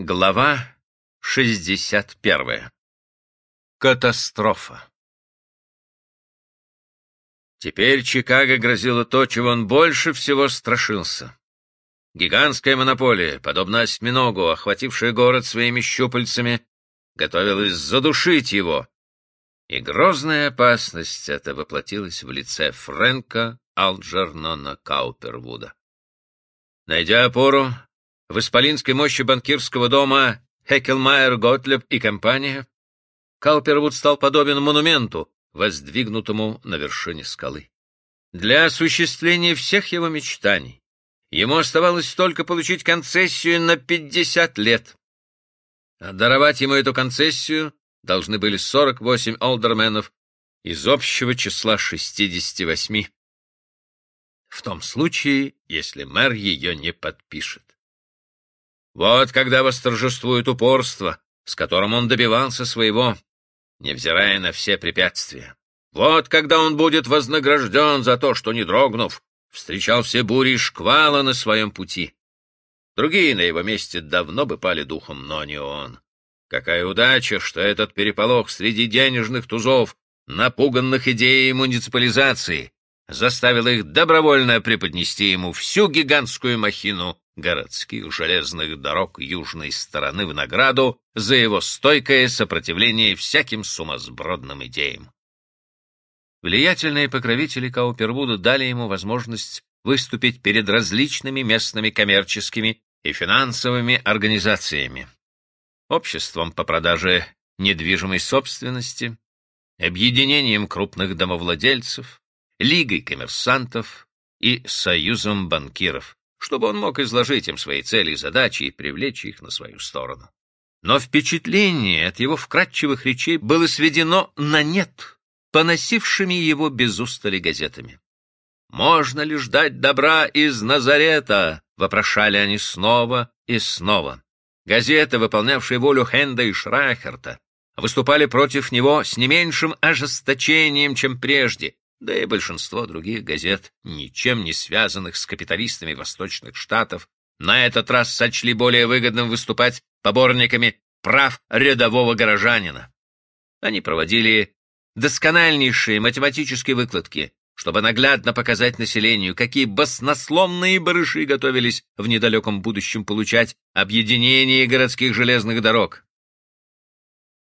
Глава 61. Катастрофа. Теперь Чикаго грозило то, чего он больше всего страшился. Гигантская монополия, подобно осьминогу, охватившая город своими щупальцами, готовилась задушить его. И грозная опасность эта воплотилась в лице Фрэнка Алджернона Каупервуда. Найдя опору, в исполинской мощи банкирского дома Хекелмайер, Готлеб и компания, Каупервуд стал подобен монументу, воздвигнутому на вершине скалы. Для осуществления всех его мечтаний ему оставалось только получить концессию на 50 лет. А даровать ему эту концессию должны были 48 олдерменов из общего числа 68. В том случае, если мэр ее не подпишет. Вот когда восторжествует упорство, с которым он добивался своего, невзирая на все препятствия. Вот когда он будет вознагражден за то, что, не дрогнув, встречал все бури и шквала на своем пути. Другие на его месте давно бы пали духом, но не он. Какая удача, что этот переполох среди денежных тузов, напуганных идеей муниципализации, заставил их добровольно преподнести ему всю гигантскую махину городских железных дорог южной стороны в награду за его стойкое сопротивление всяким сумасбродным идеям. Влиятельные покровители Каупервуда дали ему возможность выступить перед различными местными коммерческими и финансовыми организациями, обществом по продаже недвижимой собственности, объединением крупных домовладельцев, лигой коммерсантов и союзом банкиров чтобы он мог изложить им свои цели и задачи и привлечь их на свою сторону. Но впечатление от его вкрадчивых речей было сведено на нет, поносившими его без устали газетами. «Можно ли ждать добра из Назарета?» — вопрошали они снова и снова. Газеты, выполнявшие волю Хенда и Шрайхерта, выступали против него с не меньшим ожесточением, чем прежде, да и большинство других газет, ничем не связанных с капиталистами Восточных Штатов, на этот раз сочли более выгодным выступать поборниками прав рядового горожанина. Они проводили доскональнейшие математические выкладки, чтобы наглядно показать населению, какие баснословные барыши готовились в недалеком будущем получать объединение городских железных дорог.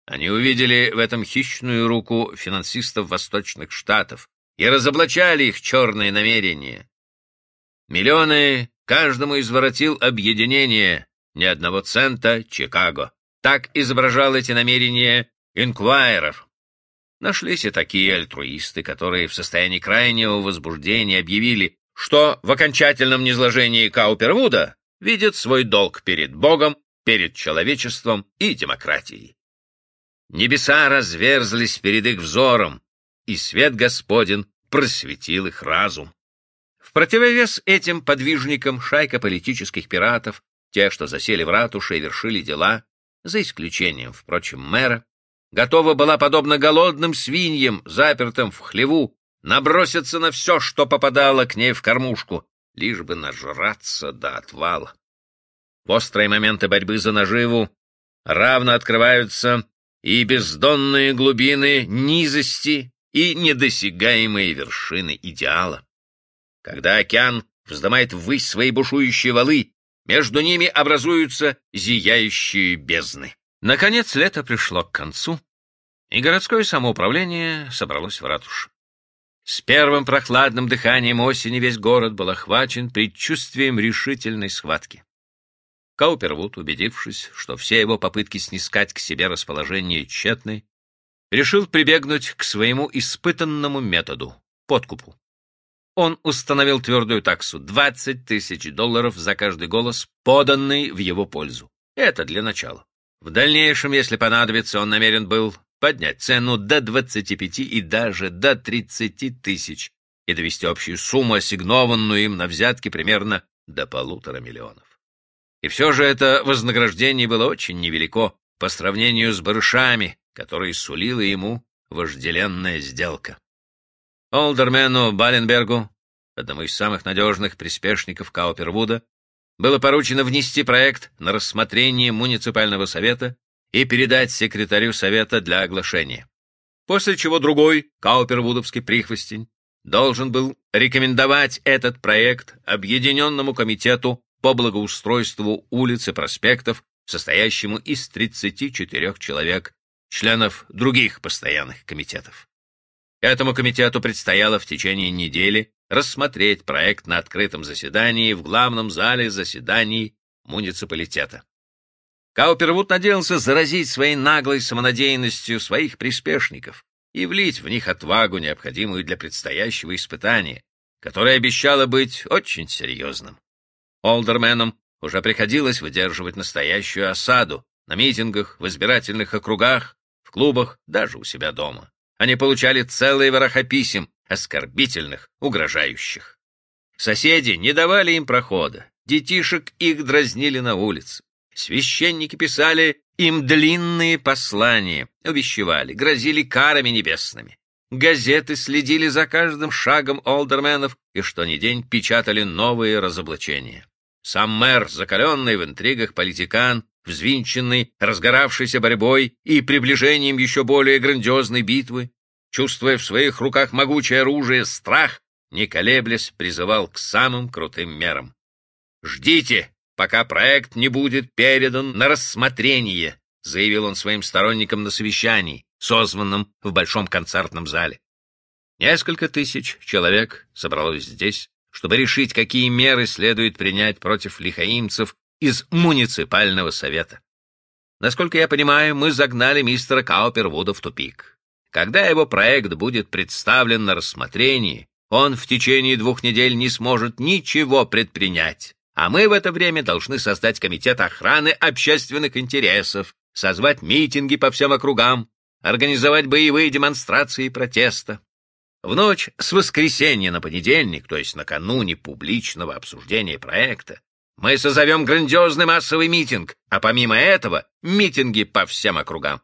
Они увидели в этом хищную руку финансистов Восточных Штатов, и разоблачали их черные намерения. Миллионы каждому изворотил объединение, ни одного цента Чикаго. Так изображал эти намерения инквайрер. Нашлись и такие альтруисты, которые в состоянии крайнего возбуждения объявили, что в окончательном низложении Каупервуда видят свой долг перед Богом, перед человечеством и демократией. Небеса разверзлись перед их взором, и свет Господен просветил их разум. В противовес этим подвижникам шайка политических пиратов, те, что засели в ратуше и вершили дела, за исключением, впрочем, мэра, готова была, подобно голодным свиньям, запертым в хлеву, наброситься на все, что попадало к ней в кормушку, лишь бы нажраться до отвала. В острые моменты борьбы за наживу равно открываются и бездонные глубины низости, и недосягаемые вершины идеала. Когда океан вздымает ввысь свои бушующие валы, между ними образуются зияющие бездны. Наконец лето пришло к концу, и городское самоуправление собралось в ратуше. С первым прохладным дыханием осени весь город был охвачен предчувствием решительной схватки. Каупервуд, убедившись, что все его попытки снискать к себе расположение тщетны, решил прибегнуть к своему испытанному методу — подкупу. Он установил твердую таксу — 20 тысяч долларов за каждый голос, поданный в его пользу. Это для начала. В дальнейшем, если понадобится, он намерен был поднять цену до 25 и даже до 30 тысяч и довести общую сумму, ассигнованную им на взятки, примерно до полутора миллионов. И все же это вознаграждение было очень невелико по сравнению с барышами, которые сулила ему вожделенная сделка. Олдермену Баленбергу, одному из самых надежных приспешников Каупервуда, было поручено внести проект на рассмотрение муниципального совета и передать секретарю совета для оглашения. После чего другой, Каупервудовский прихвостень, должен был рекомендовать этот проект Объединенному комитету по благоустройству улиц и проспектов, состоящему из 34 человек, членов других постоянных комитетов. Этому комитету предстояло в течение недели рассмотреть проект на открытом заседании в главном зале заседаний муниципалитета. Каупервуд надеялся заразить своей наглой самонадеянностью своих приспешников и влить в них отвагу, необходимую для предстоящего испытания, которое обещало быть очень серьезным. Олдерменам уже приходилось выдерживать настоящую осаду на митингах, в избирательных округах, в клубах, даже у себя дома. Они получали целые вороха писем, оскорбительных, угрожающих. Соседи не давали им прохода, детишек их дразнили на улице. Священники писали им длинные послания, увещевали, грозили карами небесными. Газеты следили за каждым шагом олдерменов и что ни день печатали новые разоблачения. Сам мэр, закаленный в интригах политикан, взвинченный разгоравшейся борьбой и приближением еще более грандиозной битвы, чувствуя в своих руках могучее оружие, страх, не колеблясь, призывал к самым крутым мерам. «Ждите, пока проект не будет передан на рассмотрение», заявил он своим сторонникам на совещании, созванном в большом концертном зале. Несколько тысяч человек собралось здесь, чтобы решить, какие меры следует принять против лихаимцев из муниципального совета. Насколько я понимаю, мы загнали мистера Каупервуда в тупик. Когда его проект будет представлен на рассмотрении, он в течение двух недель не сможет ничего предпринять, а мы в это время должны создать комитет охраны общественных интересов, созвать митинги по всем округам, организовать боевые демонстрации протеста. В ночь с воскресенья на понедельник, то есть накануне публичного обсуждения проекта, мы созовем грандиозный массовый митинг, а помимо этого митинги по всем округам.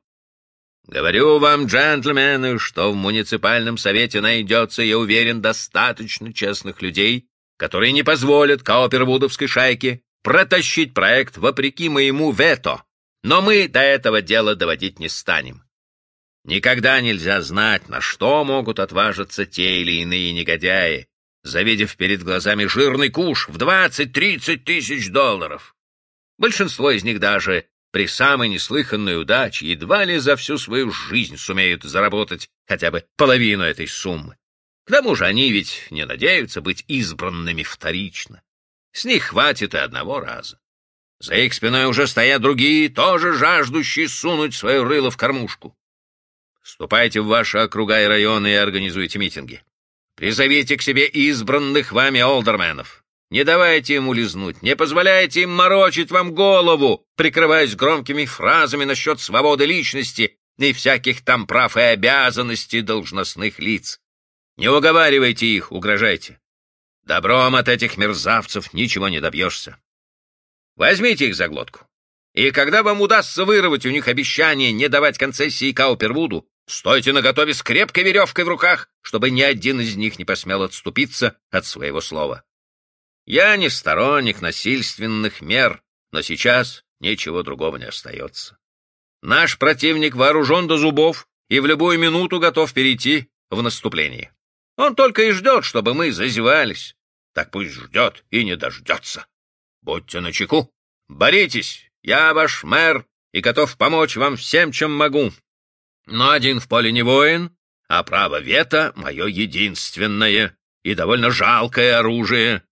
Говорю вам, джентльмены, что в муниципальном совете найдется, я уверен, достаточно честных людей, которые не позволят Каупервудовской шайке протащить проект вопреки моему вето. Но мы до этого дела доводить не станем. Никогда нельзя знать, на что могут отважиться те или иные негодяи, завидев перед глазами жирный куш в 20-30 тысяч долларов. Большинство из них даже при самой неслыханной удаче едва ли за всю свою жизнь сумеют заработать хотя бы половину этой суммы. К тому же они ведь не надеются быть избранными вторично. С них хватит и одного раза. За их спиной уже стоят другие, тоже жаждущие сунуть свое рыло в кормушку. Ступайте в ваши округа и районы и организуйте митинги. Призовите к себе избранных вами олдерменов. Не давайте ему лизнуть, не позволяйте им морочить вам голову, прикрываясь громкими фразами насчет свободы личности и всяких там прав и обязанностей должностных лиц. Не уговаривайте их, угрожайте. Добром от этих мерзавцев ничего не добьешься. Возьмите их за глотку. И когда вам удастся вырвать у них обещание не давать концессии Каупервуду, Стойте наготове с крепкой веревкой в руках, чтобы ни один из них не посмел отступиться от своего слова. Я не сторонник насильственных мер, но сейчас ничего другого не остается. Наш противник вооружен до зубов и в любую минуту готов перейти в наступление. Он только и ждет, чтобы мы зазевались. Так пусть ждет и не дождется. Будьте начеку, боритесь, я ваш мэр и готов помочь вам всем, чем могу. Но один в поле не воин, а право вето — мое единственное и довольно жалкое оружие.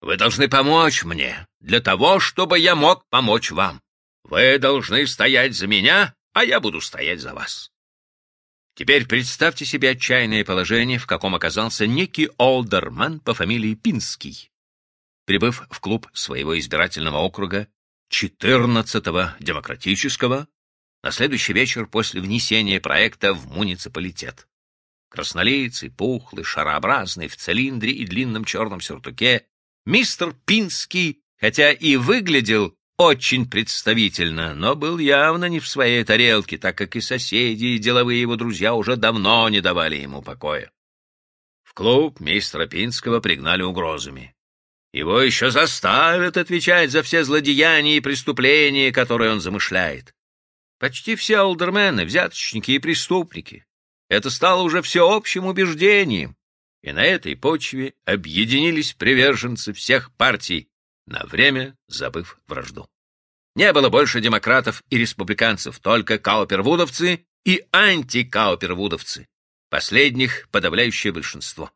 Вы должны помочь мне для того, чтобы я мог помочь вам. Вы должны стоять за меня, а я буду стоять за вас. Теперь представьте себе отчаянное положение, в каком оказался некий олдерман по фамилии Пинский. Прибыв в клуб своего избирательного округа 14-го демократического, на следующий вечер после внесения проекта в муниципалитет. Краснолицый, пухлый, шарообразный, в цилиндре и длинном черном сюртуке, мистер Пинский, хотя и выглядел очень представительно, но был явно не в своей тарелке, так как и соседи, и деловые его друзья уже давно не давали ему покоя. В клуб мистера Пинского пригнали угрозами. Его еще заставят отвечать за все злодеяния и преступления, которые он замышляет. Почти все олдермены — взяточники и преступники. Это стало уже всеобщим убеждением, и на этой почве объединились приверженцы всех партий, на время забыв вражду. Не было больше демократов и республиканцев, только каупервудовцы и антикаупервудовцы. Последних подавляющее большинство.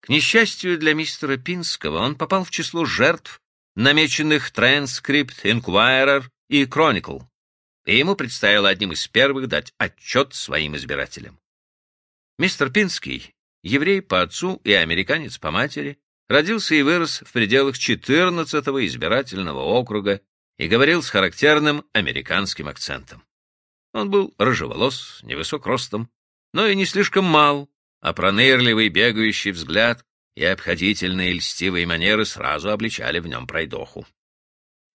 К несчастью для мистера Пинского, он попал в число жертв, намеченных Transcript, Inquirer и Chronicle, и ему предстояло одним из первых дать отчет своим избирателям. Мистер Пинский, еврей по отцу и американец по матери, родился и вырос в пределах 14-го избирательного округа и говорил с характерным американским акцентом. Он был рыжеволос, невысок ростом, но и не слишком мал, а пронырливый бегающий взгляд и обходительные льстивые манеры сразу обличали в нем пройдоху.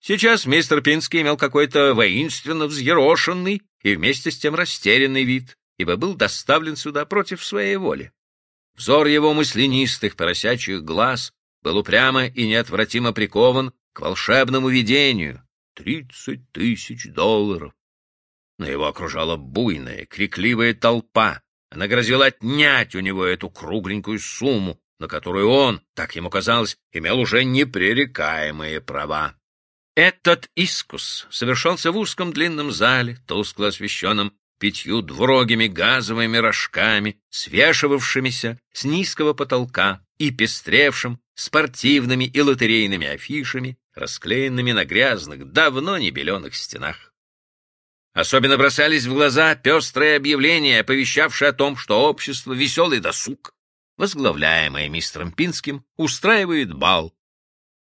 Сейчас мистер Пинский имел какой-то воинственно взъерошенный и вместе с тем растерянный вид, ибо был доставлен сюда против своей воли. Взор его мысленистых поросячьих глаз был упрямо и неотвратимо прикован к волшебному видению. Тридцать тысяч долларов! Но его окружала буйная, крикливая толпа, она грозила отнять у него эту кругленькую сумму, на которую он, так ему казалось, имел уже непререкаемые права. Этот искус совершался в узком длинном зале, тускло освещенном пятью двурогими газовыми рожками, свешивавшимися с низкого потолка и пестревшим спортивными и лотерейными афишами, расклеенными на грязных, давно не беленых стенах. Особенно бросались в глаза пестрые объявления, оповещавшие о том, что общество «Веселый досуг», возглавляемое мистером Пинским, устраивает бал.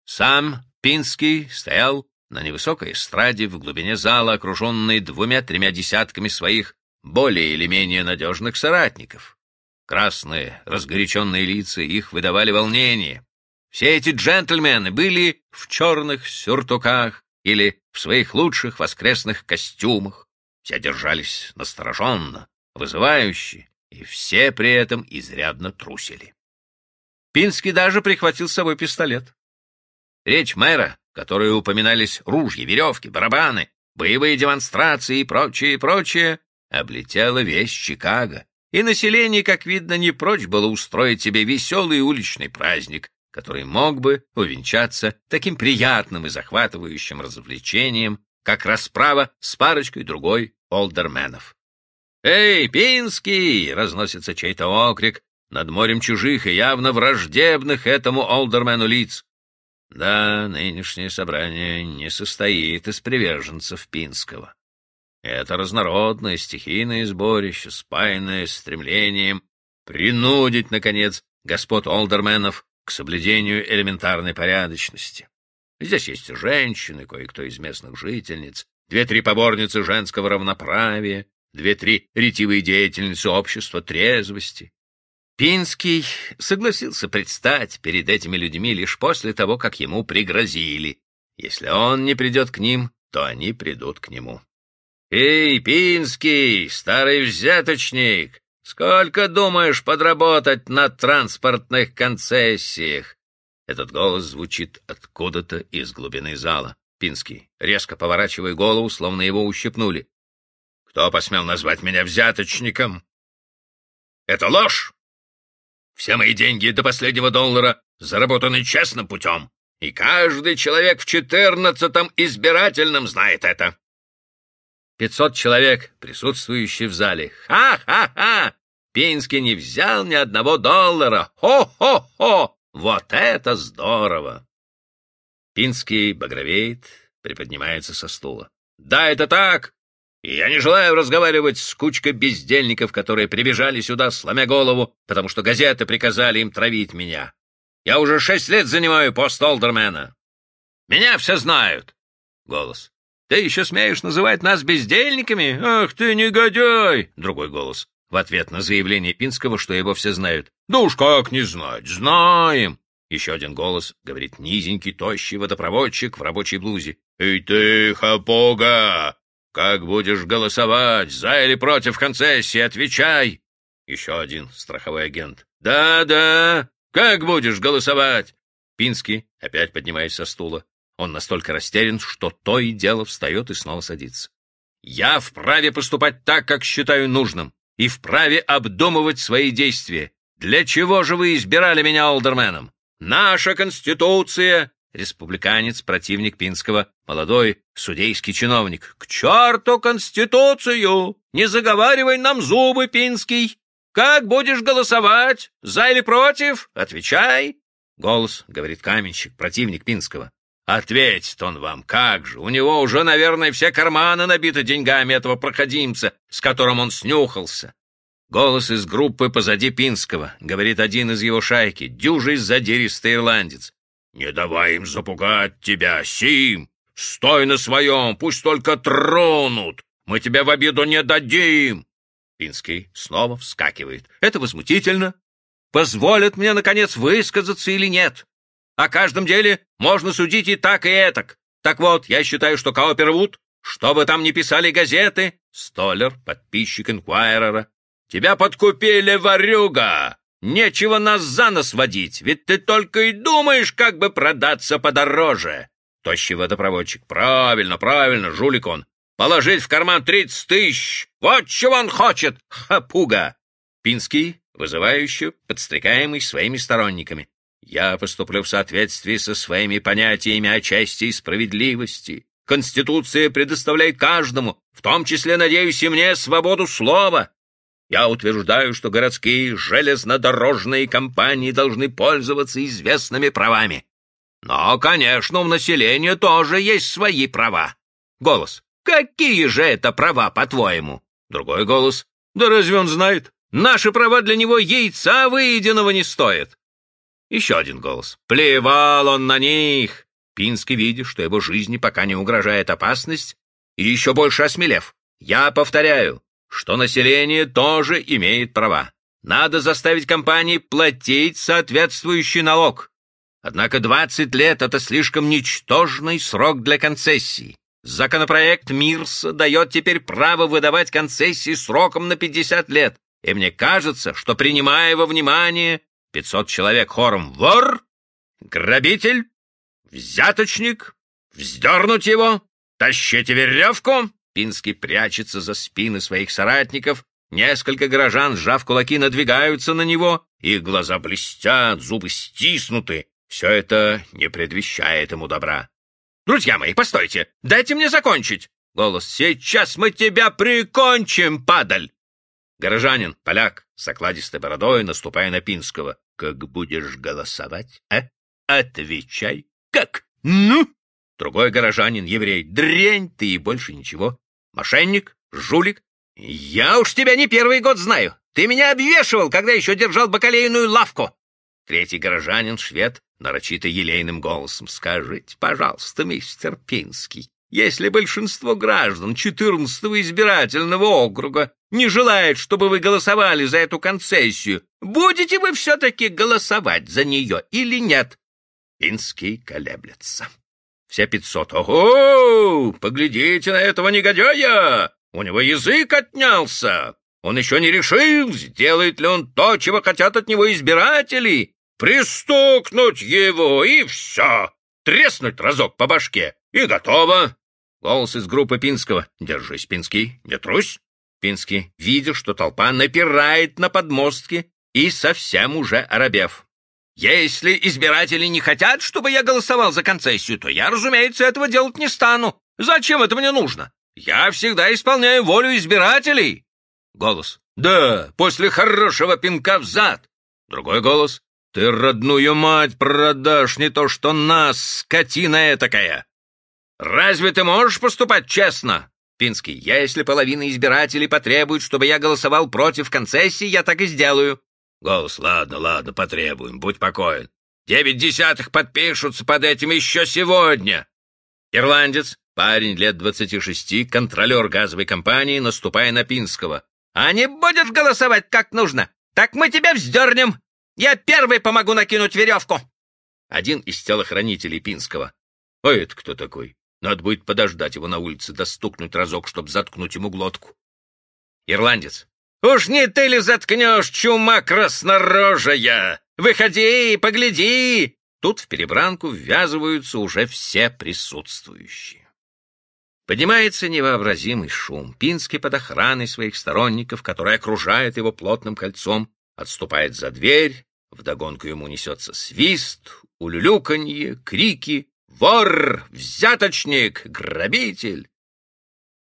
Сам Пинский стоял на невысокой эстраде в глубине зала, окруженный двумя-тремя десятками своих более или менее надежных соратников. Красные, разгоряченные лица их выдавали волнение. Все эти джентльмены были в черных сюртуках, или в своих лучших воскресных костюмах. Все держались настороженно, вызывающе, и все при этом изрядно трусили. Пинский даже прихватил с собой пистолет. Речь мэра, в которой упоминались ружья, веревки, барабаны, боевые демонстрации и прочее, прочее, облетела весь Чикаго, и население, как видно, не прочь было устроить себе веселый уличный праздник, который мог бы увенчаться таким приятным и захватывающим развлечением, как расправа с парочкой другой олдерменов. «Эй, Пинский!» — разносится чей-то окрик над морем чужих и явно враждебных этому олдермену лиц. Да, нынешнее собрание не состоит из приверженцев Пинского. Это разнородное стихийное сборище, спаянное стремлением принудить, наконец, господ олдерменов к соблюдению элементарной порядочности. Здесь есть и женщины, кое-кто из местных жительниц, две-три поборницы женского равноправия, две-три ретивые деятельницы общества трезвости. Пинский согласился предстать перед этими людьми лишь после того, как ему пригрозили. Если он не придет к ним, то они придут к нему. «Эй, Пинский, старый взяточник, Сколько думаешь подработать на транспортных концессиях? Этот голос звучит откуда-то из глубины зала. Пинский, резко поворачивая голову, словно его ущипнули. Кто посмел назвать меня взяточником? Это ложь! Все мои деньги до последнего доллара заработаны честным путем, и каждый человек в четырнадцатом избирательном знает это. Пятьсот человек, присутствующие в зале. Ха-ха-ха! Пинский не взял ни одного доллара. Хо-хо-хо! Вот это здорово! Пинский багровеет, приподнимается со стула. Да, это так! И я не желаю разговаривать с кучкой бездельников, которые прибежали сюда, сломя голову, потому что газеты приказали им травить меня. Я уже шесть лет занимаю пост олдермена. Меня все знают. Голос. Ты еще смеешь называть нас бездельниками? Ах ты негодяй! Другой голос. В ответ на заявление Пинского, что его все знают. Да уж как не знать, знаем. Еще один голос, говорит низенький, тощий водопроводчик в рабочей блузе. Эй ты, хапога! Как будешь голосовать, за или против концессии, отвечай! Еще один страховой агент. Да-да, как будешь голосовать? Пинский, опять поднимаясь со стула. Он настолько растерян, что то и дело встает и снова садится. «Я вправе поступать так, как считаю нужным, и вправе обдумывать свои действия. Для чего же вы избирали меня олдерменом? Наша Конституция республиканец, противник Пинского, молодой судейский чиновник. «К черту Конституцию! Не заговаривай нам зубы, Пинский! Как будешь голосовать? За или против? Отвечай!» Голос, говорит каменщик, противник Пинского. «Ответит он вам, как же! У него уже, наверное, все карманы набиты деньгами этого проходимца, с которым он снюхался!» Голос из группы позади Пинского, говорит один из его шайки, дюжий задиристый ирландец. «Не давай им запугать тебя, Сим! Стой на своем, пусть только тронут! Мы тебя в обиду не дадим!» Пинский снова вскакивает. «Это возмутительно! Позволят мне, наконец, высказаться или нет? О каждом деле можно судить и так, и этак. Так вот, я считаю, что Каупервуд, что бы там ни писали газеты, Столер, подписчик Инквайрера, тебя подкупили, ворюга! Нечего нас за нос водить, ведь ты только и думаешь, как бы продаться подороже. Тощий водопроводчик. Правильно, правильно, жулик он. Положить в карман тридцать тысяч. Вот чего он хочет, хапуга. Пинский, вызывающий, подстрекаемый своими сторонниками. Я поступлю в соответствии со своими понятиями о чести и справедливости. Конституция предоставляет каждому, в том числе, надеюсь, и мне, свободу слова. Я утверждаю, что городские железнодорожные компании должны пользоваться известными правами. Но, конечно, у населения тоже есть свои права. Голос. Какие же это права, по-твоему? Другой голос. Да разве он знает? Наши права для него яйца выеденного не стоят. Еще один голос. Плевал он на них. Пинский, видя, что его жизни пока не угрожает опасность, и еще больше осмелев. Я повторяю, что население тоже имеет права. Надо заставить компании платить соответствующий налог. Однако 20 лет — это слишком ничтожный срок для концессий. Законопроект МИРСа дает теперь право выдавать концессии сроком на 50 лет, и мне кажется, что, принимая во внимание 500 человек хором «вор», «грабитель», «взяточник», «вздернуть его», «тащите веревку», Пинский прячется за спины своих соратников, несколько горожан, сжав кулаки, надвигаются на него, их глаза блестят, зубы стиснуты. Все это не предвещает ему добра. «Друзья мои, постойте! Дайте мне закончить!» Голос «Сейчас мы тебя прикончим, падаль!» Горожанин, поляк, с окладистой бородой, наступая на Пинского. «Как будешь голосовать, а? Отвечай! Как? Ну!» Другой горожанин, еврей. «Дрянь ты и больше ничего. Мошенник? Жулик? Я уж тебя не первый год знаю. Ты меня обвешивал, когда еще держал бакалейную лавку. Третий горожанин, швед, нарочито елейным голосом. Скажите, пожалуйста, мистер Пинский, если большинство граждан 14-го избирательного округа не желает, чтобы вы голосовали за эту концессию, будете вы все-таки голосовать за нее или нет? Пинский колеблется. Все пятьсот. Ого! Поглядите на этого негодяя! У него язык отнялся. Он еще не решил, сделает ли он то, чего хотят от него избиратели. Пристукнуть его, и все. Треснуть разок по башке, и готово. Голос из группы Пинского. Держись, Пинский, не трусь. Пинский, видя, что толпа напирает на подмостки и совсем уже оробев. Если избиратели не хотят, чтобы я голосовал за концессию, то я, разумеется, этого делать не стану. Зачем это мне нужно? Я всегда исполняю волю избирателей. Голос. Да, после хорошего пинка в зад. Другой голос. Ты родную мать продашь, не то что нас, скотина этакая. Разве ты можешь поступать честно? Пинский. Я, если половина избирателей потребует, чтобы я голосовал против концессии, я так и сделаю. Голос, ладно, ладно, потребуем, будь покоен. Девять десятых подпишутся под этим еще сегодня. Ирландец, парень лет двадцати шести, контролер газовой компании, наступая на Пинского. А не будешь голосовать как нужно, так мы тебя вздернем. Я первый помогу накинуть веревку. Один из телохранителей Пинского. А это кто такой? Надо будет подождать его на улице, достукнуть разок, чтобы заткнуть ему глотку. Ирландец. «Уж не ты ли заткнешь, чума краснорожая? Выходи, погляди! Тут в перебранку ввязываются уже все присутствующие. Поднимается невообразимый шум. Пинский под охраной своих сторонников, которые окружают его плотным кольцом, отступает за дверь, вдогонку ему несется свист, улюлюканье, крики «Вор! Взяточник! Грабитель!»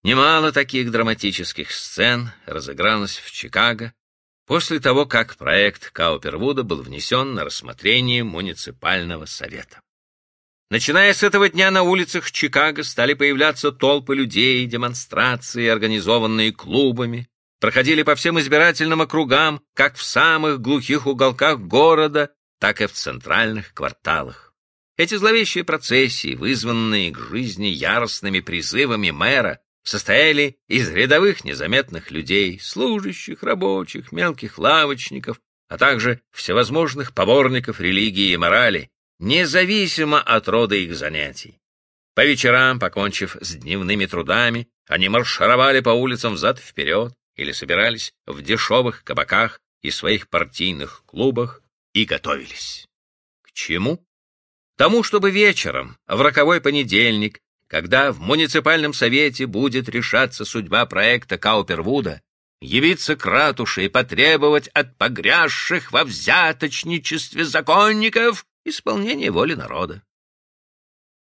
Немало таких драматических сцен разыгралось в Чикаго после того, как проект Каупервуда был внесен на рассмотрение муниципального совета. Начиная с этого дня на улицах Чикаго стали появляться толпы людей, демонстрации, организованные клубами, проходили по всем избирательным округам, как в самых глухих уголках города, так и в центральных кварталах. Эти зловещие процессии, вызванные к жизни яростными призывами мэра, состояли из рядовых незаметных людей, служащих, рабочих, мелких лавочников, а также всевозможных поборников религии и морали, независимо от рода их занятий. По вечерам, покончив с дневными трудами, они маршировали по улицам взад-вперед или собирались в дешевых кабаках и своих партийных клубах и готовились. К чему? К тому, чтобы вечером, в роковой понедельник, когда в муниципальном совете будет решаться судьба проекта Каупервуда, явиться к ратуше и потребовать от погрязших во взяточничестве законников исполнения воли народа.